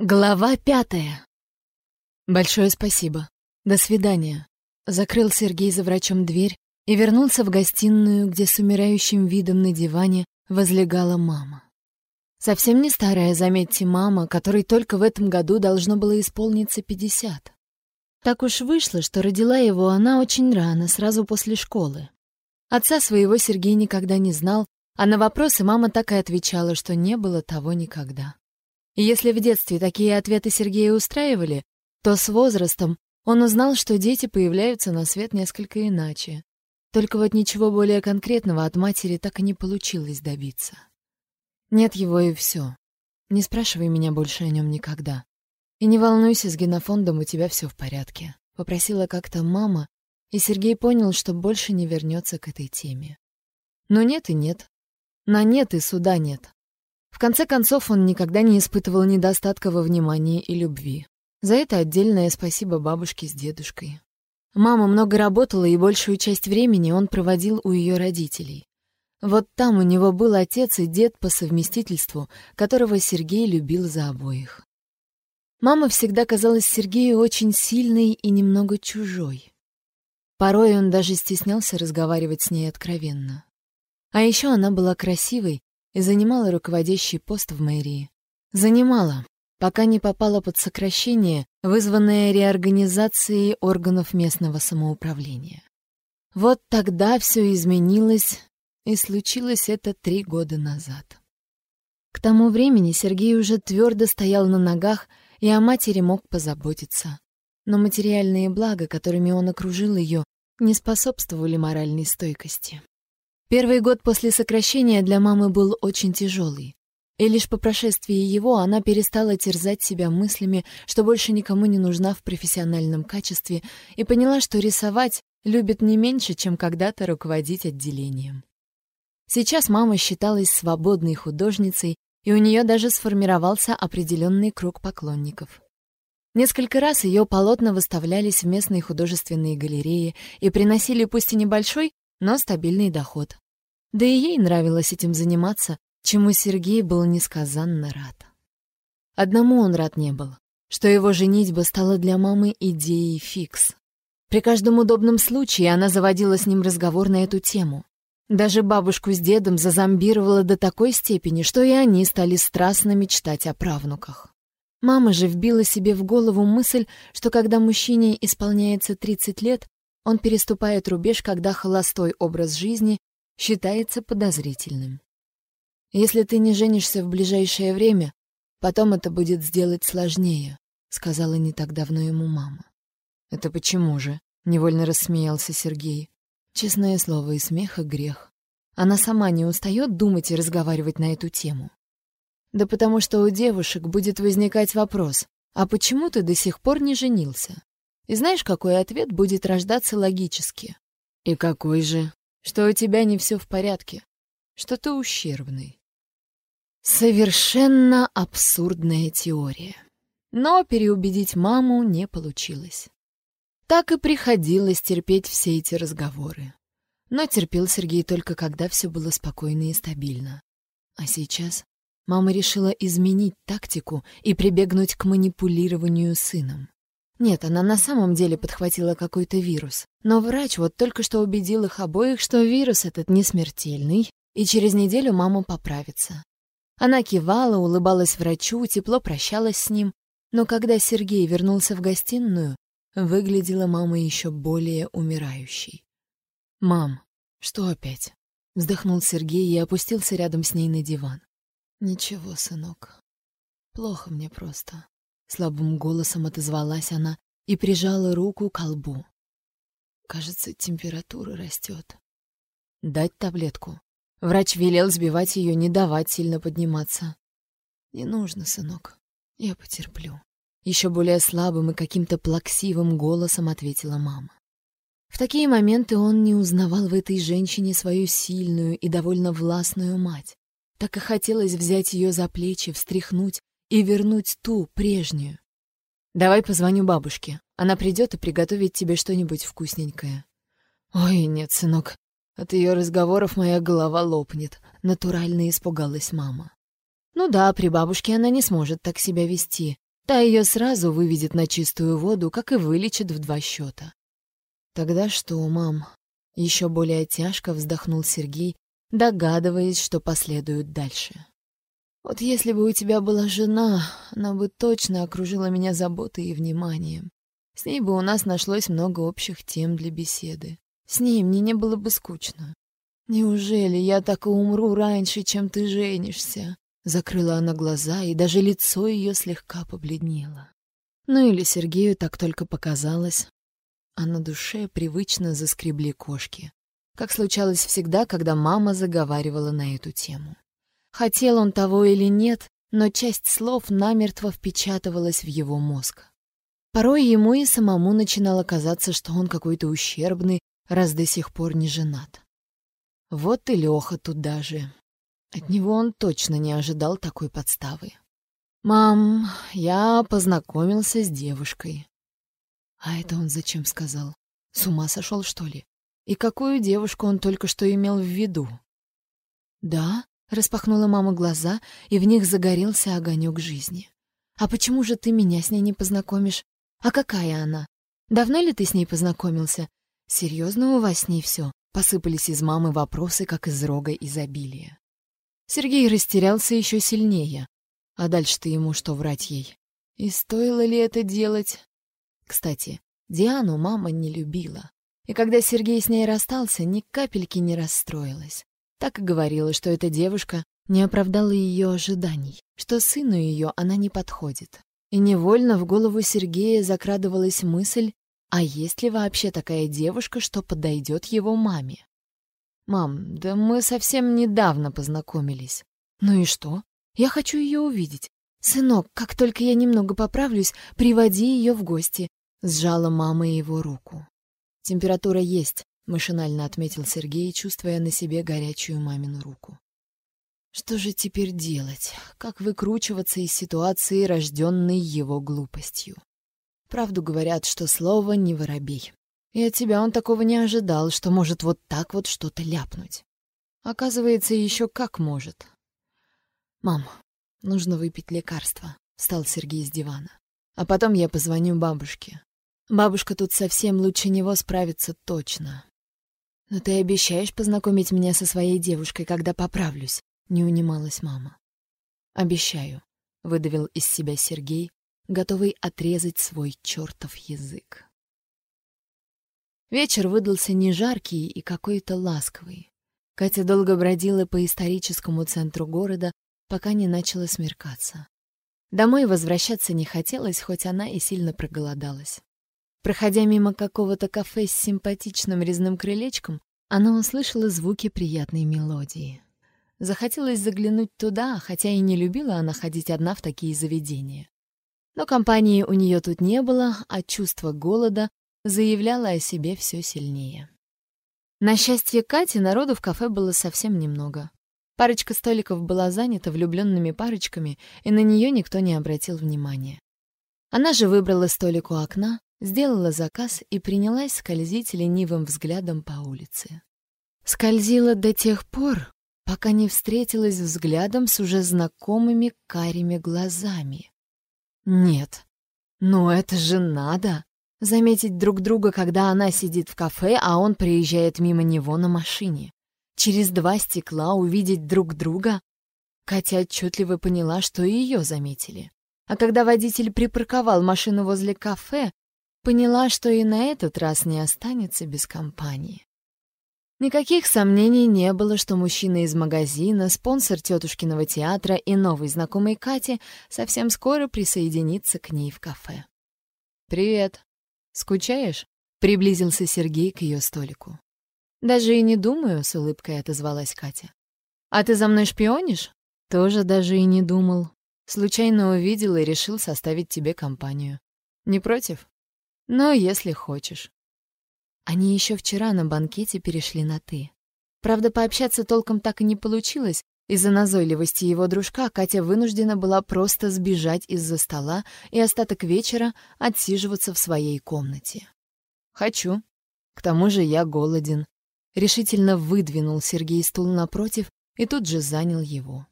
Глава пятая. Большое спасибо. До свидания. Закрыл Сергей за врачом дверь и вернулся в гостиную, где с умирающим видом на диване возлегала мама. Совсем не старая, заметьте, мама, которой только в этом году должно было исполниться пятьдесят. Так уж вышло, что родила его она очень рано, сразу после школы. Отца своего Сергей никогда не знал, а на вопросы мама так и отвечала, что не было того никогда. И если в детстве такие ответы Сергея устраивали, то с возрастом он узнал, что дети появляются на свет несколько иначе. Только вот ничего более конкретного от матери так и не получилось добиться. Нет его и все. Не спрашивай меня больше о нем никогда. И не волнуйся, с генофондом у тебя все в порядке. Попросила как-то мама, и Сергей понял, что больше не вернется к этой теме. Но нет и нет. На нет и суда нет. В конце концов, он никогда не испытывал недостатка во внимании и любви. За это отдельное спасибо бабушке с дедушкой. Мама много работала, и большую часть времени он проводил у ее родителей. Вот там у него был отец и дед по совместительству, которого Сергей любил за обоих. Мама всегда казалась Сергею очень сильной и немного чужой. Порой он даже стеснялся разговаривать с ней откровенно. А еще она была красивой и занимала руководящий пост в мэрии. Занимала, пока не попала под сокращение, вызванное реорганизацией органов местного самоуправления. Вот тогда все изменилось, и случилось это три года назад. К тому времени Сергей уже твердо стоял на ногах и о матери мог позаботиться. Но материальные блага, которыми он окружил ее, не способствовали моральной стойкости. Первый год после сокращения для мамы был очень тяжелый. И лишь по прошествии его она перестала терзать себя мыслями, что больше никому не нужна в профессиональном качестве, и поняла, что рисовать любит не меньше, чем когда-то руководить отделением. Сейчас мама считалась свободной художницей, и у нее даже сформировался определенный круг поклонников. Несколько раз ее полотна выставлялись в местной художественной галерее и приносили пусть и небольшой, но стабильный доход. Да и ей нравилось этим заниматься, чему Сергей был несказанно рад. Одному он рад не был, что его женитьба стала для мамы идеей фикс. При каждом удобном случае она заводила с ним разговор на эту тему. Даже бабушку с дедом зазомбировала до такой степени, что и они стали страстно мечтать о правнуках. Мама же вбила себе в голову мысль, что когда мужчине исполняется 30 лет, он переступает рубеж, когда холостой образ жизни считается подозрительным. Если ты не женишься в ближайшее время, потом это будет сделать сложнее, сказала не так давно ему мама. Это почему же? невольно рассмеялся Сергей. Честное слово, и смех, и грех. Она сама не устает думать и разговаривать на эту тему. Да потому что у девушек будет возникать вопрос: а почему ты до сих пор не женился? И знаешь, какой ответ будет рождаться логически? И какой же? что у тебя не все в порядке, что ты ущербный. Совершенно абсурдная теория. Но переубедить маму не получилось. Так и приходилось терпеть все эти разговоры. Но терпел Сергей только когда все было спокойно и стабильно. А сейчас мама решила изменить тактику и прибегнуть к манипулированию сыном. Нет, она на самом деле подхватила какой-то вирус. Но врач вот только что убедил их обоих, что вирус этот не смертельный, и через неделю мама поправится. Она кивала, улыбалась врачу, тепло прощалась с ним, но когда Сергей вернулся в гостиную, выглядела мама еще более умирающей. «Мам, что опять?» — вздохнул Сергей и опустился рядом с ней на диван. «Ничего, сынок. Плохо мне просто. Слабым голосом отозвалась она и прижала руку к лбу. Кажется, температура растет. Дать таблетку. Врач велел сбивать ее, не давать сильно подниматься. Не нужно, сынок. Я потерплю. Еще более слабым и каким-то плаксивым голосом ответила мама. В такие моменты он не узнавал в этой женщине свою сильную и довольно властную мать. Так и хотелось взять ее за плечи, встряхнуть и вернуть ту, прежнюю. Давай позвоню бабушке. Она придет и приготовит тебе что-нибудь вкусненькое. Ой, нет, сынок. От ее разговоров моя голова лопнет. Натурально испугалась мама. Ну да, при бабушке она не сможет так себя вести. Та ее сразу выведет на чистую воду, как и вылечит в два счета. Тогда что, мам? Еще более тяжко вздохнул Сергей, догадываясь, что последует дальше. Вот если бы у тебя была жена, она бы точно окружила меня заботой и вниманием. С ней бы у нас нашлось много общих тем для беседы. С ней мне не было бы скучно. Неужели я так и умру раньше, чем ты женишься? Закрыла она глаза, и даже лицо ее слегка побледнело. Ну или Сергею так только показалось. А на душе привычно заскребли кошки. Как случалось всегда, когда мама заговаривала на эту тему. Хотел он того или нет, но часть слов намертво впечатывалась в его мозг. Порой ему и самому начинало казаться, что он какой-то ущербный, раз до сих пор не женат. Вот и Леха тут даже. От него он точно не ожидал такой подставы. «Мам, я познакомился с девушкой». А это он зачем сказал? С ума сошел, что ли? И какую девушку он только что имел в виду? «Да?» — распахнула мама глаза, и в них загорелся огонек жизни. «А почему же ты меня с ней не познакомишь? А какая она? Давно ли ты с ней познакомился? Серьезно у вас с ней все? Посыпались из мамы вопросы, как из рога изобилия. Сергей растерялся еще сильнее. А дальше-то ему что врать ей? И стоило ли это делать? Кстати, Диану мама не любила. И когда Сергей с ней расстался, ни капельки не расстроилась. Так и говорила, что эта девушка не оправдала ее ожиданий, что сыну ее она не подходит. И невольно в голову Сергея закрадывалась мысль, а есть ли вообще такая девушка, что подойдет его маме? «Мам, да мы совсем недавно познакомились». «Ну и что? Я хочу ее увидеть. Сынок, как только я немного поправлюсь, приводи ее в гости», — сжала мама его руку. «Температура есть», — машинально отметил Сергей, чувствуя на себе горячую мамину руку. Что же теперь делать? Как выкручиваться из ситуации, рожденной его глупостью? Правду говорят, что слово не воробей. И от тебя он такого не ожидал, что может вот так вот что-то ляпнуть. Оказывается, еще как может. «Мам, нужно выпить лекарство», — встал Сергей с дивана. «А потом я позвоню бабушке. Бабушка тут совсем лучше него справится точно. Но ты обещаешь познакомить меня со своей девушкой, когда поправлюсь?» не унималась мама. «Обещаю», — выдавил из себя Сергей, готовый отрезать свой чертов язык. Вечер выдался не жаркий и какой-то ласковый. Катя долго бродила по историческому центру города, пока не начало смеркаться. Домой возвращаться не хотелось, хоть она и сильно проголодалась. Проходя мимо какого-то кафе с симпатичным резным крылечком, она услышала звуки приятной мелодии. Захотелось заглянуть туда, хотя и не любила она ходить одна в такие заведения. Но компании у нее тут не было, а чувство голода заявляло о себе все сильнее. На счастье Кати народу в кафе было совсем немного. Парочка столиков была занята влюбленными парочками, и на нее никто не обратил внимания. Она же выбрала столик у окна, сделала заказ и принялась скользить ленивым взглядом по улице. Скользила до тех пор, пока не встретилась взглядом с уже знакомыми карими глазами. Нет, ну это же надо! Заметить друг друга, когда она сидит в кафе, а он приезжает мимо него на машине. Через два стекла увидеть друг друга. Катя отчетливо поняла, что и ее заметили. А когда водитель припарковал машину возле кафе, поняла, что и на этот раз не останется без компании. Никаких сомнений не было, что мужчина из магазина, спонсор тетушкиного театра и новый знакомый Кати совсем скоро присоединится к ней в кафе. «Привет. Скучаешь?» — приблизился Сергей к ее столику. «Даже и не думаю», — с улыбкой отозвалась Катя. «А ты за мной шпионишь?» «Тоже даже и не думал. Случайно увидел и решил составить тебе компанию. Не против? Но если хочешь». Они еще вчера на банкете перешли на «ты». Правда, пообщаться толком так и не получилось. Из-за назойливости его дружка Катя вынуждена была просто сбежать из-за стола и остаток вечера отсиживаться в своей комнате. «Хочу. К тому же я голоден», — решительно выдвинул Сергей стул напротив и тут же занял его.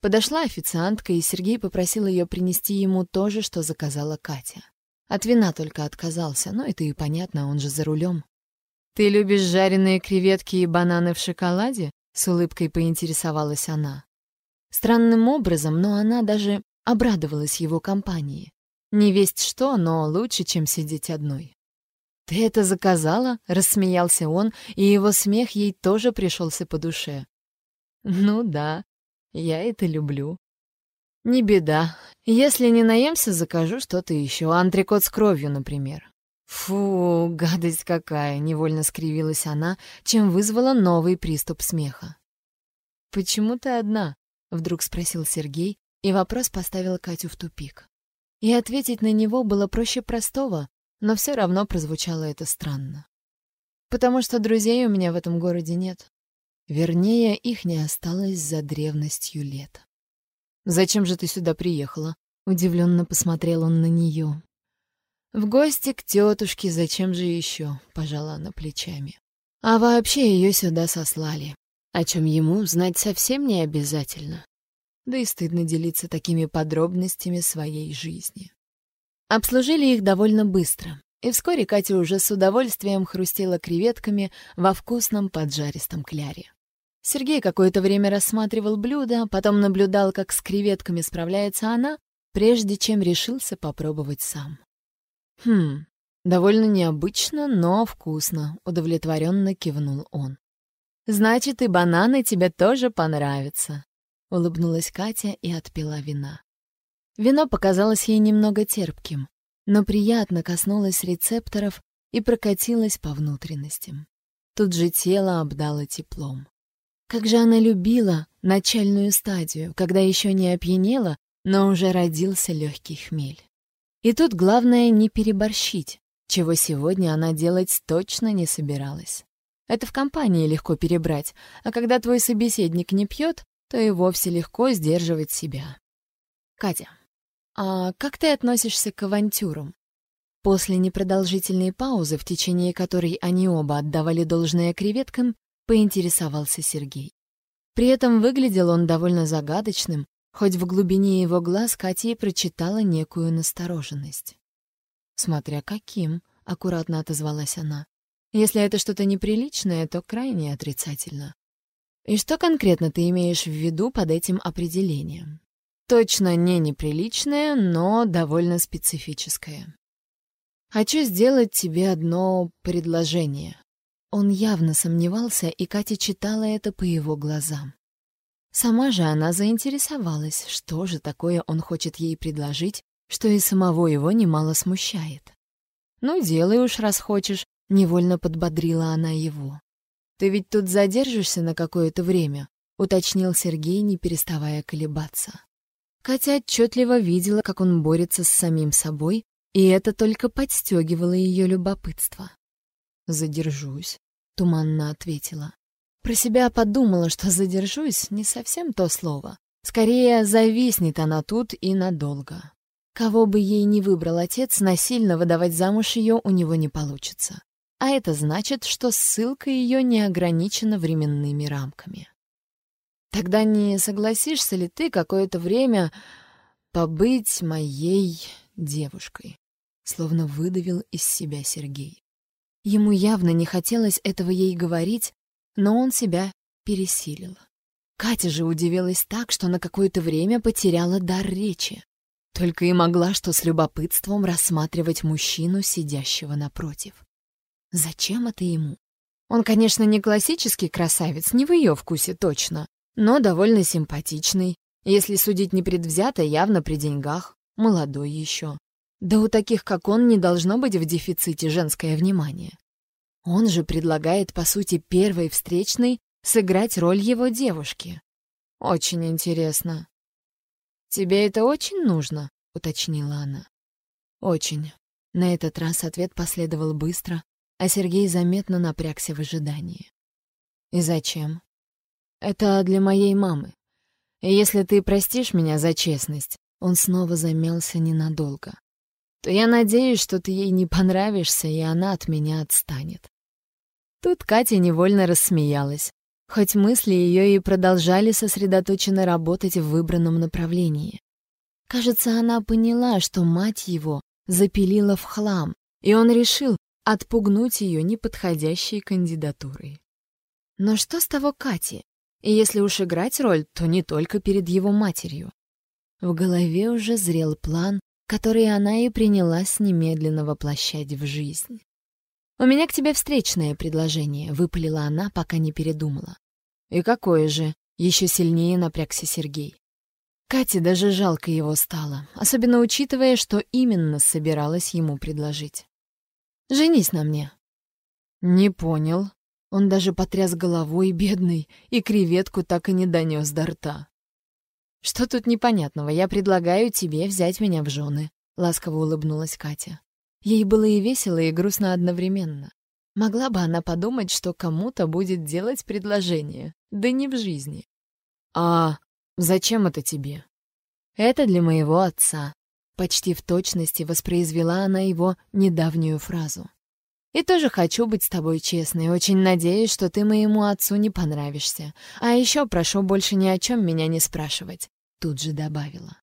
Подошла официантка, и Сергей попросил ее принести ему то же, что заказала Катя. От вина только отказался, но это и понятно, он же за рулем. «Ты любишь жареные креветки и бананы в шоколаде?» — с улыбкой поинтересовалась она. Странным образом, но она даже обрадовалась его компании. Не весть что, но лучше, чем сидеть одной. «Ты это заказала?» — рассмеялся он, и его смех ей тоже пришелся по душе. «Ну да, я это люблю». «Не беда. Если не наемся, закажу что-то еще. Антрикот с кровью, например». «Фу, гадость какая!» — невольно скривилась она, чем вызвала новый приступ смеха. «Почему ты одна?» — вдруг спросил Сергей, и вопрос поставил Катю в тупик. И ответить на него было проще простого, но все равно прозвучало это странно. «Потому что друзей у меня в этом городе нет. Вернее, их не осталось за древностью лет». «Зачем же ты сюда приехала?» — удивленно посмотрел он на нее. «В гости к тетушке, зачем же еще?» — пожала она плечами. А вообще ее сюда сослали, о чем ему знать совсем не обязательно. Да и стыдно делиться такими подробностями своей жизни. Обслужили их довольно быстро, и вскоре Катя уже с удовольствием хрустела креветками во вкусном поджаристом кляре. Сергей какое-то время рассматривал блюдо, потом наблюдал, как с креветками справляется она, прежде чем решился попробовать сам. «Хм, довольно необычно, но вкусно», — удовлетворенно кивнул он. «Значит, и бананы тебе тоже понравятся», — улыбнулась Катя и отпила вина. Вино показалось ей немного терпким, но приятно коснулось рецепторов и прокатилось по внутренностям. Тут же тело обдало теплом. Как же она любила начальную стадию, когда еще не опьянела, но уже родился легкий хмель. И тут главное не переборщить, чего сегодня она делать точно не собиралась. Это в компании легко перебрать, а когда твой собеседник не пьет, то и вовсе легко сдерживать себя. Катя, а как ты относишься к авантюрам? После непродолжительной паузы, в течение которой они оба отдавали должное креветкам, поинтересовался Сергей. При этом выглядел он довольно загадочным, хоть в глубине его глаз Катя прочитала некую настороженность. «Смотря каким», — аккуратно отозвалась она. «Если это что-то неприличное, то крайне отрицательно». «И что конкретно ты имеешь в виду под этим определением?» «Точно не неприличное, но довольно специфическое». «Хочу сделать тебе одно предложение». Он явно сомневался, и Катя читала это по его глазам. Сама же она заинтересовалась, что же такое он хочет ей предложить, что и самого его немало смущает. «Ну, делай уж, раз хочешь», — невольно подбодрила она его. «Ты ведь тут задержишься на какое-то время», — уточнил Сергей, не переставая колебаться. Катя отчетливо видела, как он борется с самим собой, и это только подстегивало ее любопытство. «Задержусь», — туманно ответила. Про себя подумала, что задержусь, не совсем то слово. Скорее, зависнет она тут и надолго. Кого бы ей ни выбрал отец, насильно выдавать замуж ее у него не получится. А это значит, что ссылка ее не ограничена временными рамками. Тогда не согласишься ли ты какое-то время побыть моей девушкой? Словно выдавил из себя Сергей. Ему явно не хотелось этого ей говорить, но он себя пересилил. Катя же удивилась так, что на какое-то время потеряла дар речи. Только и могла что с любопытством рассматривать мужчину, сидящего напротив. Зачем это ему? Он, конечно, не классический красавец, не в ее вкусе точно, но довольно симпатичный. Если судить непредвзято, явно при деньгах, молодой еще. Да у таких, как он, не должно быть в дефиците женское внимание. Он же предлагает, по сути, первой встречной сыграть роль его девушки. Очень интересно. «Тебе это очень нужно?» — уточнила она. «Очень». На этот раз ответ последовал быстро, а Сергей заметно напрягся в ожидании. «И зачем?» «Это для моей мамы. Если ты простишь меня за честность, он снова замялся ненадолго то я надеюсь, что ты ей не понравишься, и она от меня отстанет. Тут Катя невольно рассмеялась. хоть мысли ее и продолжали сосредоточенно работать в выбранном направлении. Кажется, она поняла, что мать его запилила в хлам, и он решил отпугнуть ее неподходящей кандидатурой. Но что с того Кати? И если уж играть роль, то не только перед его матерью. В голове уже зрел план, который она и принялась немедленно воплощать в жизнь. «У меня к тебе встречное предложение», — выпалила она, пока не передумала. «И какое же?» — еще сильнее напрягся Сергей. Кате даже жалко его стало, особенно учитывая, что именно собиралась ему предложить. «Женись на мне». «Не понял», он даже потряс головой, бедный, и креветку так и не донес до рта. «Что тут непонятного? Я предлагаю тебе взять меня в жены», — ласково улыбнулась Катя. Ей было и весело, и грустно одновременно. Могла бы она подумать, что кому-то будет делать предложение, да не в жизни. «А зачем это тебе?» «Это для моего отца», — почти в точности воспроизвела она его недавнюю фразу. И тоже хочу быть с тобой честной. Очень надеюсь, что ты моему отцу не понравишься. А еще прошу больше ни о чем меня не спрашивать», — тут же добавила.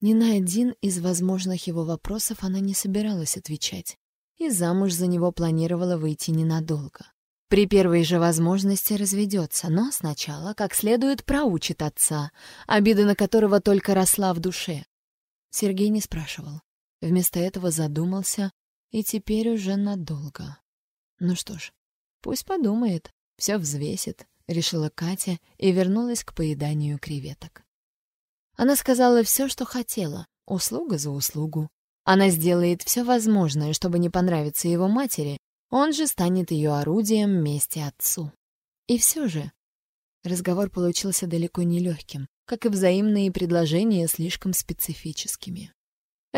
Ни на один из возможных его вопросов она не собиралась отвечать. И замуж за него планировала выйти ненадолго. При первой же возможности разведется, но сначала как следует проучит отца, обида на которого только росла в душе. Сергей не спрашивал. Вместо этого задумался, и теперь уже надолго. Ну что ж, пусть подумает, все взвесит, решила Катя и вернулась к поеданию креветок. Она сказала все, что хотела, услуга за услугу. Она сделает все возможное, чтобы не понравиться его матери, он же станет ее орудием мести отцу. И все же разговор получился далеко не легким, как и взаимные предложения слишком специфическими.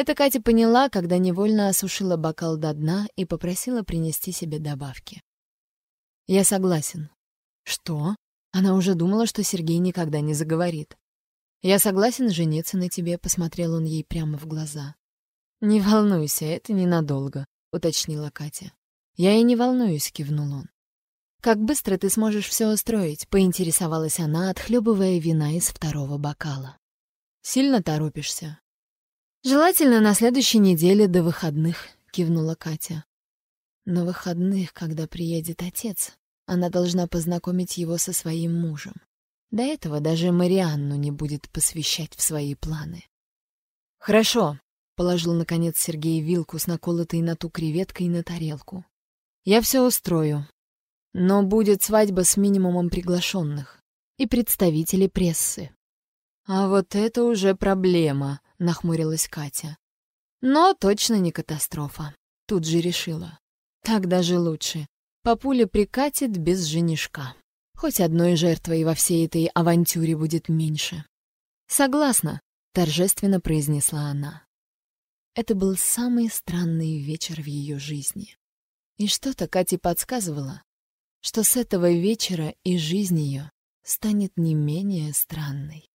Это Катя поняла, когда невольно осушила бокал до дна и попросила принести себе добавки. «Я согласен». «Что?» Она уже думала, что Сергей никогда не заговорит. «Я согласен жениться на тебе», — посмотрел он ей прямо в глаза. «Не волнуйся, это ненадолго», — уточнила Катя. «Я и не волнуюсь», — кивнул он. «Как быстро ты сможешь все устроить?» — поинтересовалась она, отхлебывая вина из второго бокала. «Сильно торопишься?» «Желательно на следующей неделе до выходных», — кивнула Катя. «На выходных, когда приедет отец, она должна познакомить его со своим мужем. До этого даже Марианну не будет посвящать в свои планы». «Хорошо», — положил, наконец, Сергей вилку с наколотой на ту креветкой на тарелку. «Я все устрою. Но будет свадьба с минимумом приглашенных и представителей прессы». «А вот это уже проблема», — нахмурилась Катя. «Но точно не катастрофа», — тут же решила. «Так даже лучше. Папуля прикатит без женишка. Хоть одной жертвой во всей этой авантюре будет меньше». «Согласна», — торжественно произнесла она. Это был самый странный вечер в ее жизни. И что-то Кате подсказывало, что с этого вечера и жизнь ее станет не менее странной.